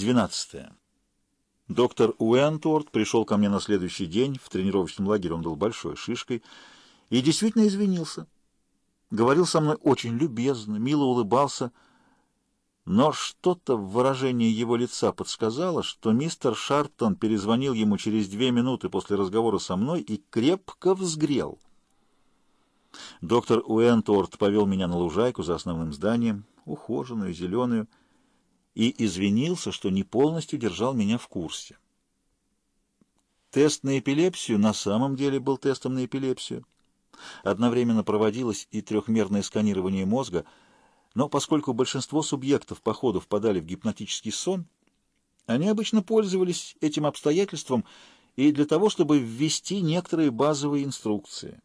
12. Доктор Уэнтворд пришел ко мне на следующий день. В тренировочном лагере он был большой шишкой и действительно извинился. Говорил со мной очень любезно, мило улыбался, но что-то в выражении его лица подсказало, что мистер Шарптон перезвонил ему через две минуты после разговора со мной и крепко взгрел. Доктор Уэнтворд повел меня на лужайку за основным зданием, ухоженную, зеленую, и извинился, что не полностью держал меня в курсе. Тест на эпилепсию на самом деле был тестом на эпилепсию. Одновременно проводилось и трехмерное сканирование мозга, но поскольку большинство субъектов по ходу впадали в гипнотический сон, они обычно пользовались этим обстоятельством и для того, чтобы ввести некоторые базовые инструкции.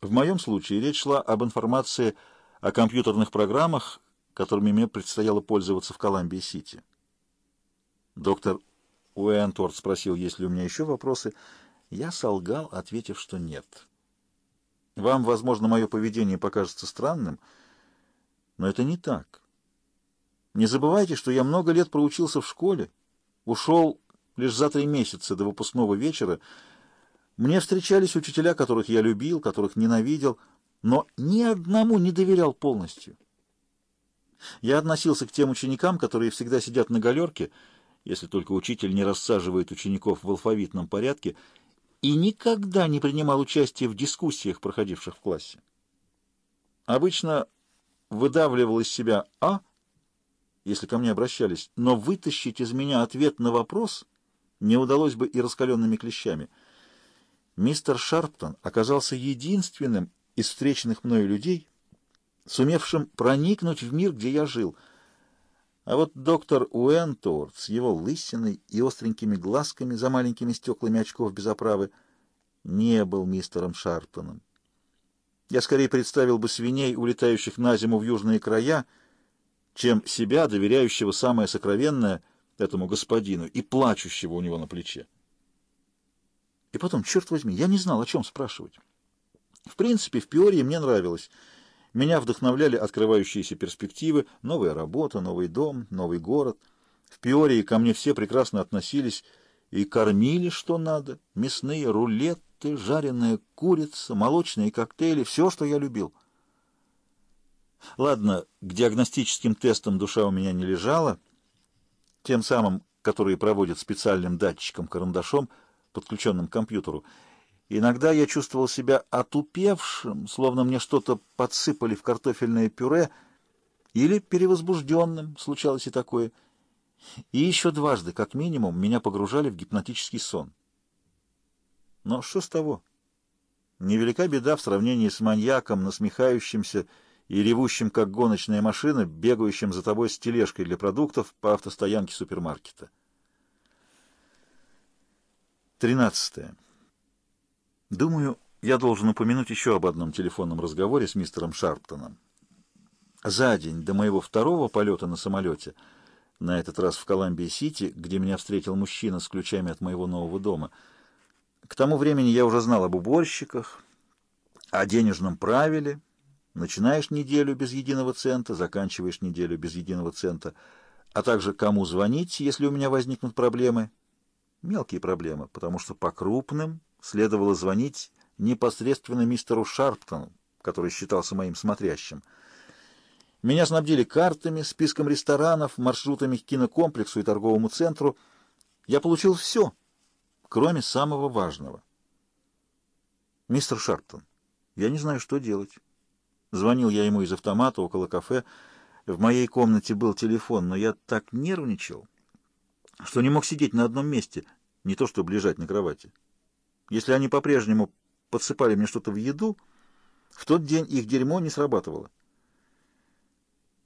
В моем случае речь шла об информации о компьютерных программах, которыми мне предстояло пользоваться в Коламбии-Сити. Доктор Уэнтворд спросил, есть ли у меня еще вопросы. Я солгал, ответив, что нет. Вам, возможно, мое поведение покажется странным, но это не так. Не забывайте, что я много лет проучился в школе, ушел лишь за три месяца до выпускного вечера. Мне встречались учителя, которых я любил, которых ненавидел, но ни одному не доверял полностью. Я относился к тем ученикам, которые всегда сидят на галерке, если только учитель не рассаживает учеников в алфавитном порядке, и никогда не принимал участия в дискуссиях, проходивших в классе. Обычно выдавливал из себя «а», если ко мне обращались, но вытащить из меня ответ на вопрос не удалось бы и раскаленными клещами. Мистер Шарптон оказался единственным из встреченных мною людей, сумевшим проникнуть в мир, где я жил. А вот доктор Уэнтуорт с его лысиной и остренькими глазками за маленькими стеклами очков без оправы не был мистером Шарптоном. Я скорее представил бы свиней, улетающих на зиму в южные края, чем себя, доверяющего самое сокровенное этому господину и плачущего у него на плече. И потом, черт возьми, я не знал, о чем спрашивать. В принципе, в Пиории мне нравилось — меня вдохновляли открывающиеся перспективы, новая работа, новый дом, новый город. В Пиории ко мне все прекрасно относились и кормили что надо. Мясные рулеты, жареная курица, молочные коктейли, все, что я любил. Ладно, к диагностическим тестам душа у меня не лежала, тем самым, которые проводят специальным датчиком-карандашом, подключенным к компьютеру. Иногда я чувствовал себя отупевшим, словно мне что-то подсыпали в картофельное пюре, или перевозбужденным, случалось и такое. И еще дважды, как минимум, меня погружали в гипнотический сон. Но что с того? Невелика беда в сравнении с маньяком, насмехающимся и ревущим, как гоночная машина, бегающим за тобой с тележкой для продуктов по автостоянке супермаркета. Тринадцатое. Думаю, я должен упомянуть еще об одном телефонном разговоре с мистером Шарптоном. За день до моего второго полета на самолете, на этот раз в Коламбии-Сити, где меня встретил мужчина с ключами от моего нового дома, к тому времени я уже знал об уборщиках, о денежном правиле. Начинаешь неделю без единого цента, заканчиваешь неделю без единого цента, а также кому звонить, если у меня возникнут проблемы. Мелкие проблемы, потому что по крупным следовало звонить непосредственно мистеру Шарптону, который считался моим смотрящим. Меня снабдили картами, списком ресторанов, маршрутами к кинокомплексу и торговому центру. Я получил все, кроме самого важного. «Мистер Шарптон, я не знаю, что делать». Звонил я ему из автомата около кафе. В моей комнате был телефон, но я так нервничал, что не мог сидеть на одном месте, не то чтобы лежать на кровати. Если они по-прежнему подсыпали мне что-то в еду, в тот день их дерьмо не срабатывало.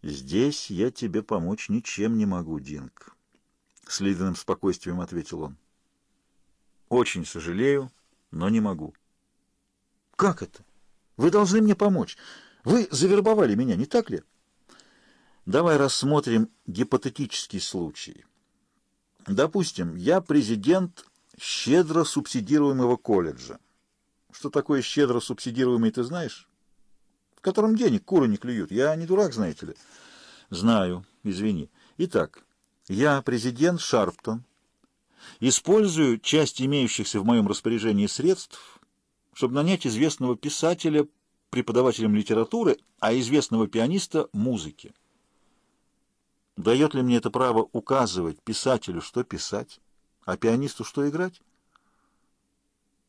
«Здесь я тебе помочь ничем не могу, Динг», — с ледяным спокойствием ответил он. «Очень сожалею, но не могу». «Как это? Вы должны мне помочь. Вы завербовали меня, не так ли?» «Давай рассмотрим гипотетический случай. Допустим, я президент щедро субсидируемого колледжа. Что такое щедро субсидируемый, ты знаешь? В котором денег куры не клюют. Я не дурак, знаете ли. Знаю, извини. Итак, Я президент Шарптон. Использую часть имеющихся в моем распоряжении средств, чтобы нанять известного писателя преподавателем литературы, а известного пианиста — музыки. Дает ли мне это право указывать писателю, что писать, а пианисту, что играть?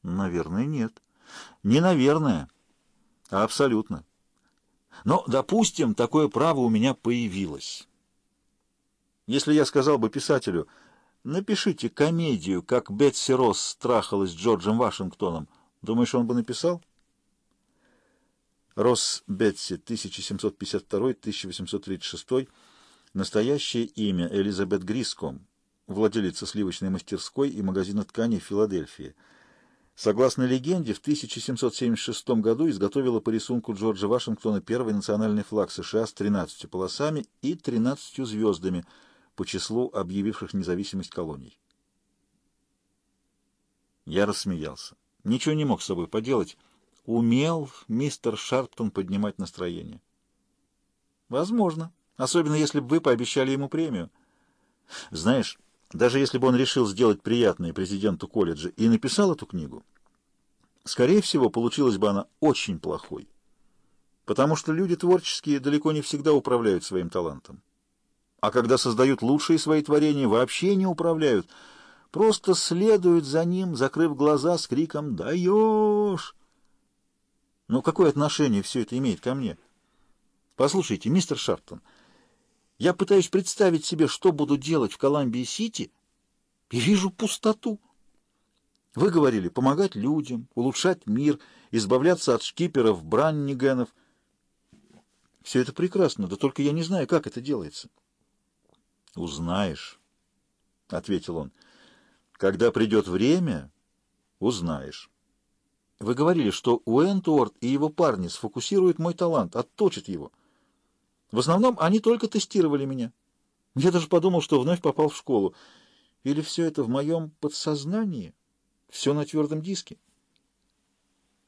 Наверное, нет. Не наверное, а абсолютно. Но, допустим, такое право у меня появилось. Если я сказал бы писателю, напишите комедию, как Бетси Росс страхалась Джорджем Вашингтоном, думаешь, он бы написал? Росс Бетси, 1752-1836, настоящее имя Элизабет Гриском, владелица сливочной мастерской и магазина тканей в Филадельфии. Согласно легенде, в 1776 году изготовила по рисунку Джорджа Вашингтона первый национальный флаг США с 13 полосами и 13 звездами по числу объявивших независимость колоний. Я рассмеялся. Ничего не мог с собой поделать. Умел мистер Шарптон поднимать настроение. Возможно. Особенно, если бы вы пообещали ему премию. Знаешь, даже если бы он решил сделать приятное президенту колледжа и написал эту книгу, скорее всего, получилась бы она очень плохой. Потому что люди творческие далеко не всегда управляют своим талантом. А когда создают лучшие свои творения, вообще не управляют. Просто следуют за ним, закрыв глаза с криком «Даешь!». Но какое отношение все это имеет ко мне? Послушайте, мистер Шарптон, я пытаюсь представить себе, что буду делать в Коламбии-Сити, и вижу пустоту. Вы говорили помогать людям, улучшать мир, избавляться от шкиперов, браннигенов. Все это прекрасно, да только я не знаю, как это делается. «Узнаешь», — ответил он. «Когда придет время, узнаешь». Вы говорили, что Уэнтуорт и его парни сфокусируют мой талант, отточат его. В основном они только тестировали меня. Я даже подумал, что вновь попал в школу. Или все это в моем подсознании? Все на твердом диске?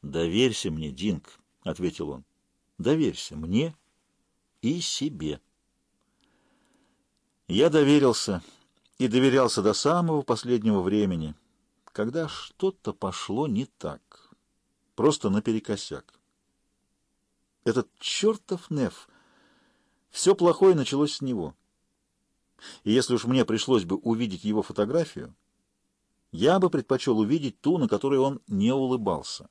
«Доверься мне, Динг», — ответил он. «Доверься мне и себе». Я доверился и доверялся до самого последнего времени, когда что-то пошло не так просто наперекосяк. Этот чертов Неф! Все плохое началось с него. И если уж мне пришлось бы увидеть его фотографию, я бы предпочел увидеть ту, на которой он не улыбался.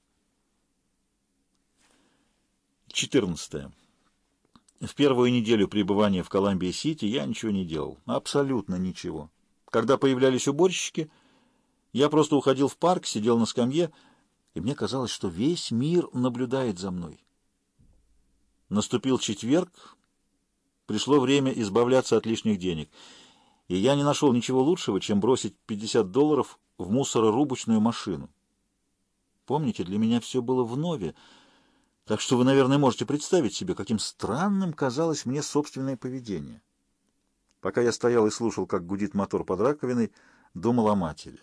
14. В первую неделю пребывания в Коламбии-Сити я ничего не делал. Абсолютно ничего. Когда появлялись уборщики, я просто уходил в парк, сидел на скамье, и мне казалось, что весь мир наблюдает за мной. Наступил четверг, пришло время избавляться от лишних денег, и я не нашел ничего лучшего, чем бросить 50 долларов в мусорорубочную машину. Помните, для меня все было вновь, так что вы, наверное, можете представить себе, каким странным казалось мне собственное поведение. Пока я стоял и слушал, как гудит мотор под раковиной, думал о матери.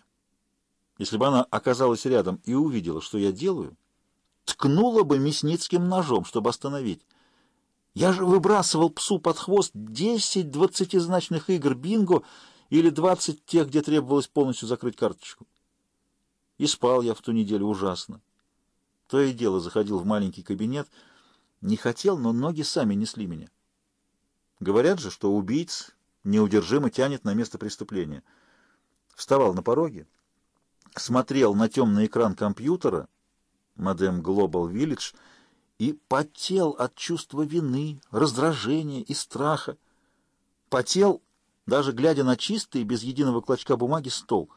Если бы она оказалась рядом и увидела, что я делаю, ткнула бы мясницким ножом, чтобы остановить. Я же выбрасывал псу под хвост десять двадцатизначных игр бинго или двадцать тех, где требовалось полностью закрыть карточку. И спал я в ту неделю ужасно. То и дело заходил в маленький кабинет. Не хотел, но ноги сами несли меня. Говорят же, что убийц неудержимо тянет на место преступления. Вставал на пороге, смотрел на темный экран компьютера, модем Global Village, и потел от чувства вины, раздражения и страха. Потел, даже глядя на чистый, без единого клочка бумаги, стол.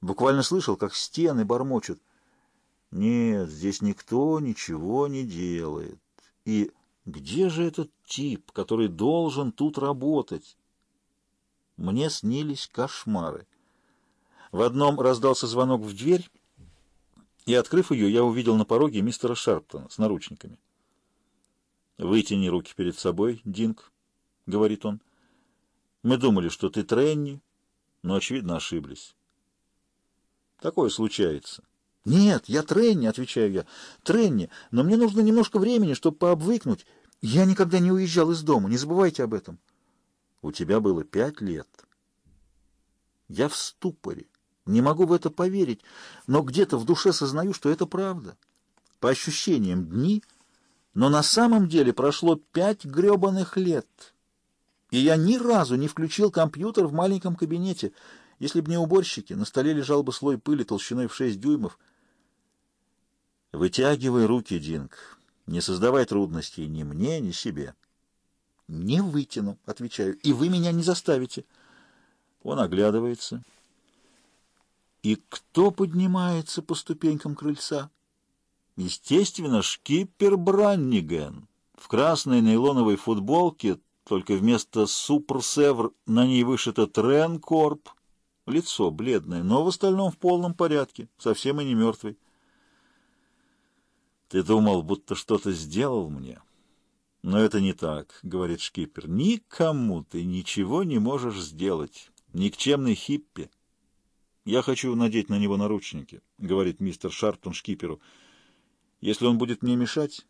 Буквально слышал, как стены бормочут. Нет, здесь никто ничего не делает. И где же этот тип, который должен тут работать? Мне снились кошмары. В одном раздался звонок в дверь, и, открыв ее, я увидел на пороге мистера Шарптона с наручниками. «Вытяни руки перед собой, Динг», — говорит он. «Мы думали, что ты Тренни, но, очевидно, ошиблись». «Такое случается». «Нет, я Тренни», — отвечаю я. «Тренни, но мне нужно немножко времени, чтобы пообвыкнуть. Я никогда не уезжал из дома, не забывайте об этом». У тебя было пять лет. Я в ступоре. Не могу в это поверить, но где-то в душе сознаю, что это правда. По ощущениям дни, но на самом деле прошло пять гребаных лет. И я ни разу не включил компьютер в маленьком кабинете. Если бы не уборщики, на столе лежал бы слой пыли толщиной в шесть дюймов. Вытягивай руки, Динг. Не создавай трудностей ни мне, ни себе. Не вытяну, отвечаю, и вы меня не заставите. Он оглядывается. И кто поднимается по ступенькам крыльца? Естественно, шкипер Бранниген в красной нейлоновой футболке, только вместо «Суперсевр» на ней вышито «Тренкорп». Лицо бледное, но в остальном в полном порядке, совсем и не мертвый. «Ты думал, будто что-то сделал мне?» «Но это не так», — говорит шкипер. «Никому ты ничего не можешь сделать. Никчемный хиппи». «Я хочу надеть на него наручники», — говорит мистер Шарптон шкиперу. «Если он будет мне мешать,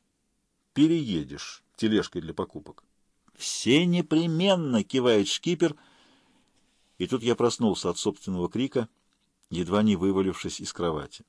переедешь тележкой для покупок». «Все непременно!» — кивает шкипер. И тут я проснулся от собственного крика, едва не вывалившись из кровати.